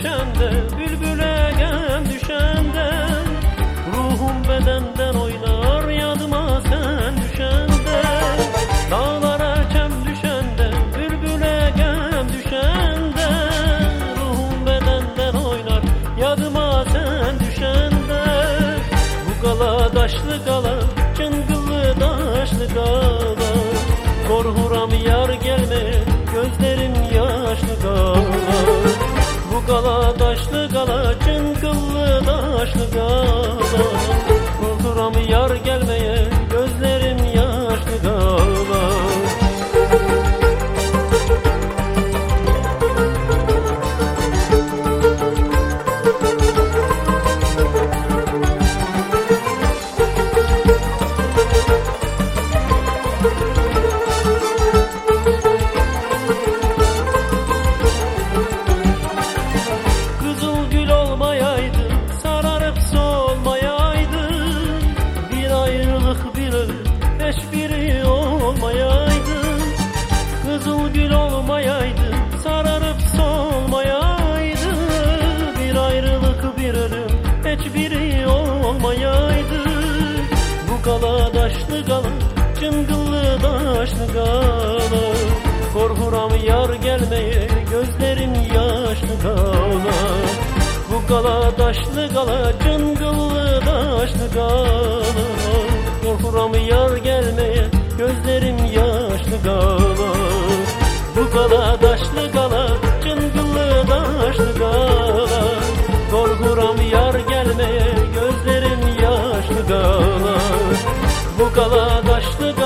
düşende Bülbüle gem düşende. Ruhum bedenden oynar yadıma sen düşende. Dağlara kem düşende Bülbüle gem düşende. Ruhum bedenden oynar yadıma sen düşende. Bu kala daşlı kala Çıngıllı daşlı kala Korhuram yar gelme Gözlerim yaşlı kala gala Daşlı gala, çınkıllı daşlı gala. Bulduram yar gel Kızıl gül olmayaydı, sararıp solmayaydı. Bir ayrılık bir ölüm, hiçbiri olmayaydı. Kızıl gül olmayaydı, sararıp solmayaydı. Bir ayrılık bir ölüm, hiçbiri olmayaydı. Bu kala daşlı kala, çıngıllı daşlı kala Korkuram yar gelmeye, gözlerim yaşlı gala, daşlı gala, cıngıllı daşlı gala. Korkuram yar gelmeye, gözlerim yaşlı gala. Bu gala, daşlı gala, cıngıllı daşlı gala. Korkuram yar gelmeye, gözlerim yaşlı gala. Bu gala, daşlı